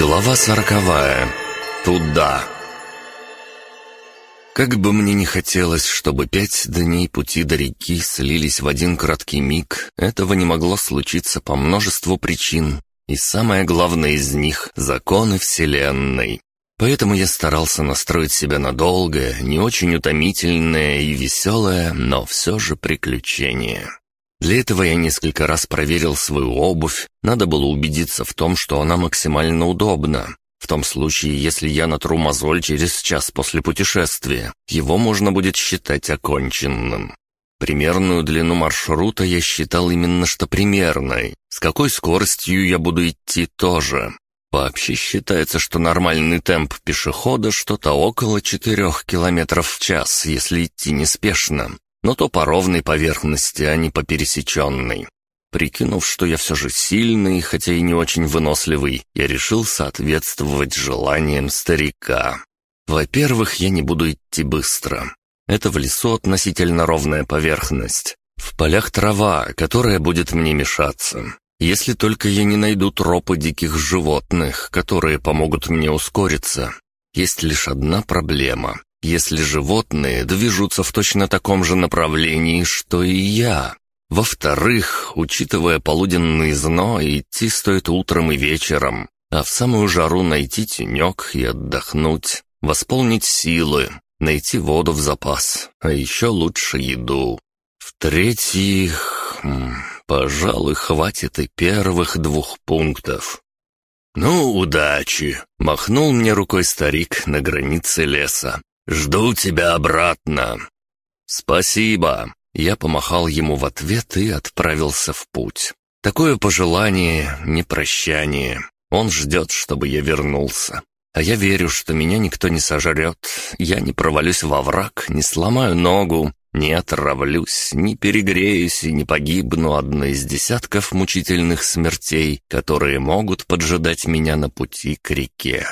Глава сороковая. Туда. Как бы мне ни хотелось, чтобы пять дней пути до реки слились в один краткий миг, этого не могло случиться по множеству причин. И самое главное из них — законы Вселенной. Поэтому я старался настроить себя на долгое, не очень утомительное и веселое, но все же приключение. Для этого я несколько раз проверил свою обувь, надо было убедиться в том, что она максимально удобна. В том случае, если я натру мозоль через час после путешествия, его можно будет считать оконченным. Примерную длину маршрута я считал именно что примерной. С какой скоростью я буду идти тоже. Вообще считается, что нормальный темп пешехода что-то около 4 км в час, если идти неспешно но то по ровной поверхности, а не по пересеченной. Прикинув, что я все же сильный, хотя и не очень выносливый, я решил соответствовать желаниям старика. Во-первых, я не буду идти быстро. Это в лесу относительно ровная поверхность. В полях трава, которая будет мне мешаться. Если только я не найду тропы диких животных, которые помогут мне ускориться. Есть лишь одна проблема если животные движутся в точно таком же направлении, что и я. Во-вторых, учитывая полуденный зной, идти стоит утром и вечером, а в самую жару найти тенек и отдохнуть, восполнить силы, найти воду в запас, а еще лучше еду. В-третьих, пожалуй, хватит и первых двух пунктов. «Ну, удачи!» — махнул мне рукой старик на границе леса. «Жду тебя обратно». «Спасибо». Я помахал ему в ответ и отправился в путь. Такое пожелание, не прощание. Он ждет, чтобы я вернулся. А я верю, что меня никто не сожрет. Я не провалюсь во враг, не сломаю ногу, не отравлюсь, не перегреюсь и не погибну одной из десятков мучительных смертей, которые могут поджидать меня на пути к реке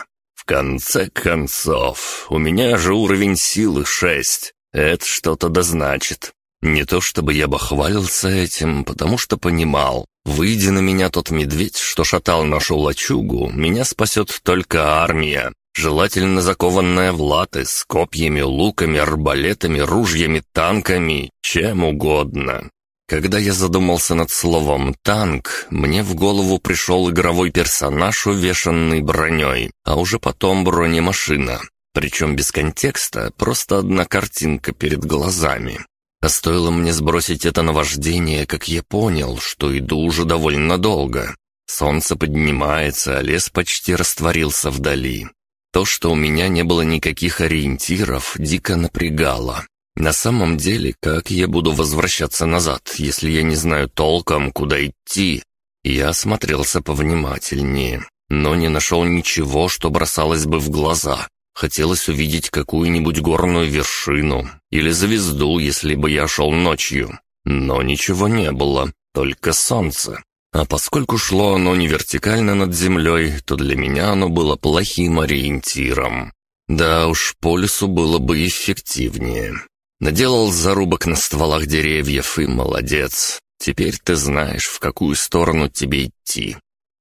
конце концов, у меня же уровень силы шесть. Это что-то да значит. Не то чтобы я бы хвалился этим, потому что понимал, выйдя на меня тот медведь, что шатал нашу лачугу, меня спасет только армия, желательно закованная в латы, с копьями, луками, арбалетами, ружьями, танками, чем угодно. Когда я задумался над словом «танк», мне в голову пришел игровой персонаж, увешанный броней, а уже потом бронемашина. Причем без контекста, просто одна картинка перед глазами. А стоило мне сбросить это наваждение, как я понял, что иду уже довольно долго. Солнце поднимается, а лес почти растворился вдали. То, что у меня не было никаких ориентиров, дико напрягало. На самом деле, как я буду возвращаться назад, если я не знаю толком, куда идти? Я осмотрелся повнимательнее, но не нашел ничего, что бросалось бы в глаза. Хотелось увидеть какую-нибудь горную вершину или звезду, если бы я шел ночью. Но ничего не было, только солнце. А поскольку шло оно не вертикально над землей, то для меня оно было плохим ориентиром. Да уж, по лесу было бы эффективнее. Наделал зарубок на стволах деревьев и молодец. Теперь ты знаешь, в какую сторону тебе идти.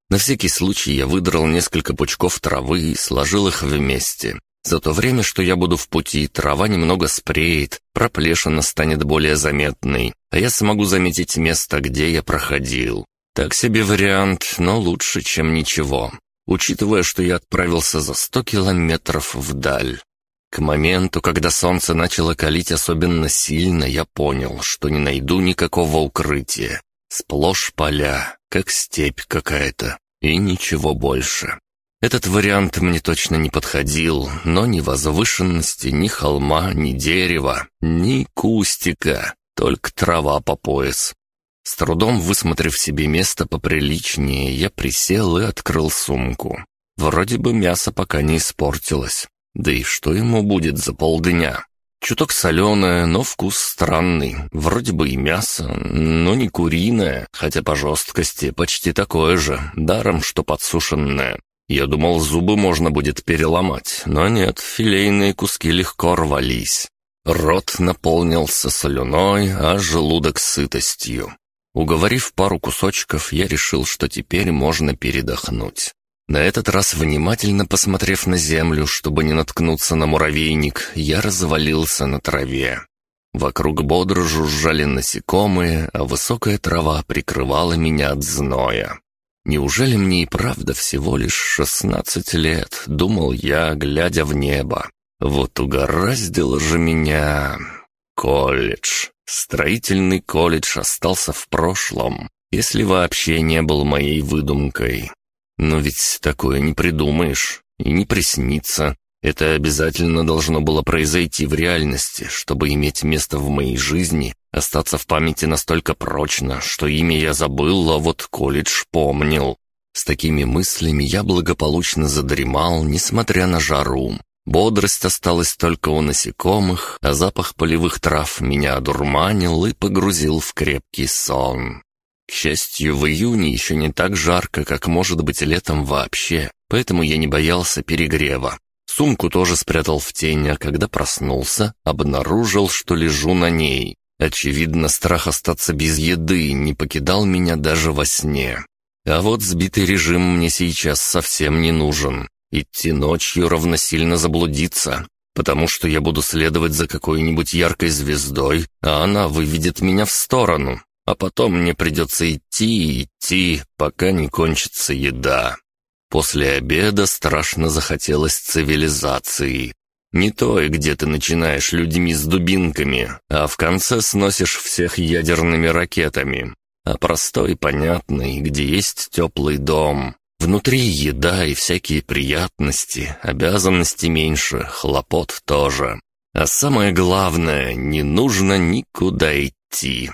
На всякий случай я выдрал несколько пучков травы и сложил их вместе. За то время, что я буду в пути, трава немного спреет, проплешина станет более заметной, а я смогу заметить место, где я проходил. Так себе вариант, но лучше, чем ничего, учитывая, что я отправился за сто километров вдаль. К моменту, когда солнце начало калить особенно сильно, я понял, что не найду никакого укрытия. Сплошь поля, как степь какая-то, и ничего больше. Этот вариант мне точно не подходил, но ни возвышенности, ни холма, ни дерева, ни кустика, только трава по пояс. С трудом высмотрев себе место поприличнее, я присел и открыл сумку. Вроде бы мясо пока не испортилось. Да и что ему будет за полдня? Чуток соленое, но вкус странный. Вроде бы и мясо, но не куриное, хотя по жесткости почти такое же, даром что подсушенное. Я думал, зубы можно будет переломать, но нет, филейные куски легко рвались. Рот наполнился соленой, а желудок сытостью. Уговорив пару кусочков, я решил, что теперь можно передохнуть. На этот раз, внимательно посмотрев на землю, чтобы не наткнуться на муравейник, я развалился на траве. Вокруг бодро жужжали насекомые, а высокая трава прикрывала меня от зноя. Неужели мне и правда всего лишь шестнадцать лет, думал я, глядя в небо. Вот угораздило же меня. Колледж. Строительный колледж остался в прошлом, если вообще не был моей выдумкой. Но ведь такое не придумаешь и не приснится. Это обязательно должно было произойти в реальности, чтобы иметь место в моей жизни, остаться в памяти настолько прочно, что имя я забыл, а вот колледж помнил. С такими мыслями я благополучно задремал, несмотря на жару. Бодрость осталась только у насекомых, а запах полевых трав меня одурманил и погрузил в крепкий сон. К счастью, в июне еще не так жарко, как может быть летом вообще, поэтому я не боялся перегрева. Сумку тоже спрятал в тень, а когда проснулся, обнаружил, что лежу на ней. Очевидно, страх остаться без еды не покидал меня даже во сне. А вот сбитый режим мне сейчас совсем не нужен. Идти ночью равносильно заблудиться, потому что я буду следовать за какой-нибудь яркой звездой, а она выведет меня в сторону, а потом мне придется идти и идти, пока не кончится еда. После обеда страшно захотелось цивилизации. Не той, где ты начинаешь людьми с дубинками, а в конце сносишь всех ядерными ракетами, а простой, понятный, где есть теплый дом. Внутри еда и всякие приятности, обязанности меньше, хлопот тоже. А самое главное, не нужно никуда идти.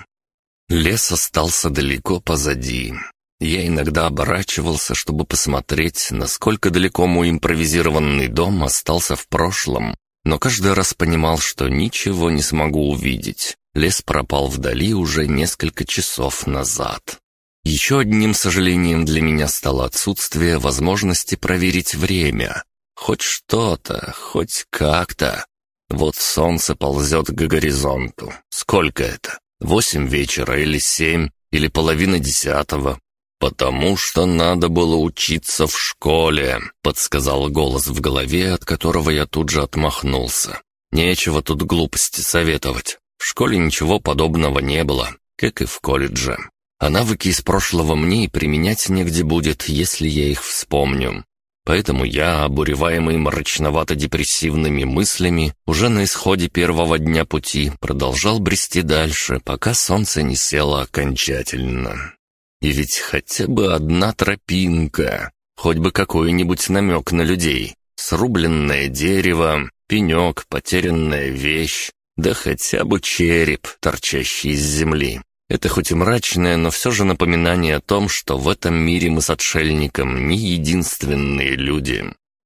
Лес остался далеко позади. Я иногда оборачивался, чтобы посмотреть, насколько далеко мой импровизированный дом остался в прошлом, но каждый раз понимал, что ничего не смогу увидеть. Лес пропал вдали уже несколько часов назад. Еще одним сожалением для меня стало отсутствие возможности проверить время. Хоть что-то, хоть как-то. Вот солнце ползет к горизонту. Сколько это? Восемь вечера или семь, или половина десятого. «Потому что надо было учиться в школе», — подсказал голос в голове, от которого я тут же отмахнулся. «Нечего тут глупости советовать. В школе ничего подобного не было, как и в колледже. А навыки из прошлого мне и применять негде будет, если я их вспомню. Поэтому я, обуреваемый мрачновато-депрессивными мыслями, уже на исходе первого дня пути продолжал брести дальше, пока солнце не село окончательно. И ведь хотя бы одна тропинка, хоть бы какой-нибудь намек на людей, срубленное дерево, пенек, потерянная вещь, да хотя бы череп, торчащий из земли. Это хоть и мрачное, но все же напоминание о том, что в этом мире мы с отшельником не единственные люди.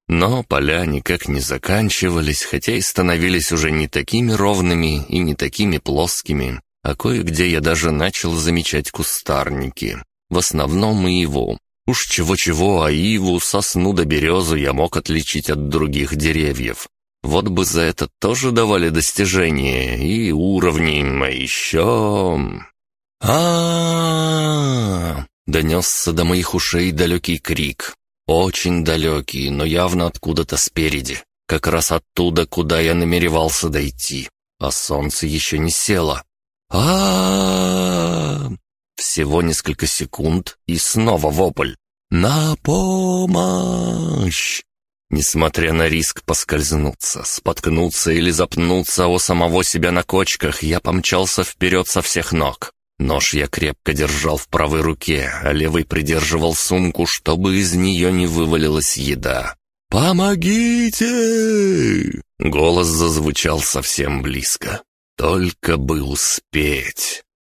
Но поля никак не заканчивались, хотя и становились уже не такими ровными и не такими плоскими, а кое-где я даже начал замечать кустарники. В основном и его. Уж чего-чего, а иву, сосну да березу я мог отличить от других деревьев. Вот бы за это тоже давали достижения и уровни, а еще а Донесся до моих ушей далекий крик. Очень далекий, но явно откуда-то спереди. Как раз оттуда, куда я намеревался дойти. А солнце еще не село. а Всего несколько секунд, и снова вопль. «На помощь!» Несмотря на риск поскользнуться, споткнуться или запнуться о самого себя на кочках, я помчался вперед со всех ног. Нож я крепко держал в правой руке, а левый придерживал сумку, чтобы из нее не вывалилась еда. «Помогите!» Голос зазвучал совсем близко. «Только бы успеть!»